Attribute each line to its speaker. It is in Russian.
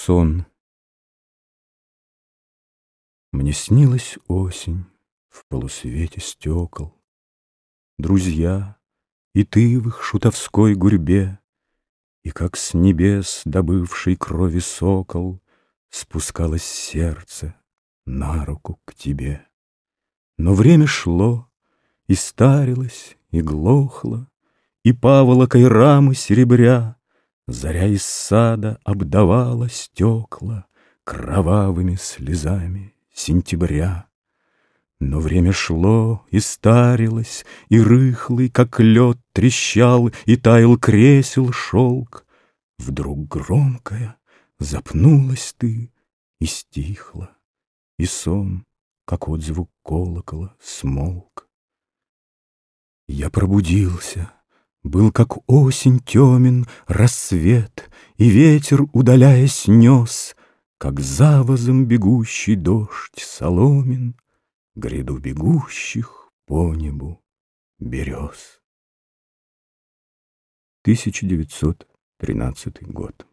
Speaker 1: Сон. Мне снилась осень в полусвете стекол. Друзья, и ты в их шутовской гурьбе, И как с небес добывший крови сокол Спускалось сердце на руку к тебе. Но время шло, и старилось, и глохло, И паволокой рамы серебря Заря из сада обдавала стекла Кровавыми слезами сентября. Но время шло и старилось, и рыхлый, как лед, трещал и таял кресел шелк. Вдруг громкая запнулась ты и стихла, и сон, как отзвук колокола, смолк. Я пробудился — был, как осень, темен рассвет, И ветер, удаляясь, нес, Как завозом бегущий дождь соломен, Гряду бегущих по небу берез. 1913 год.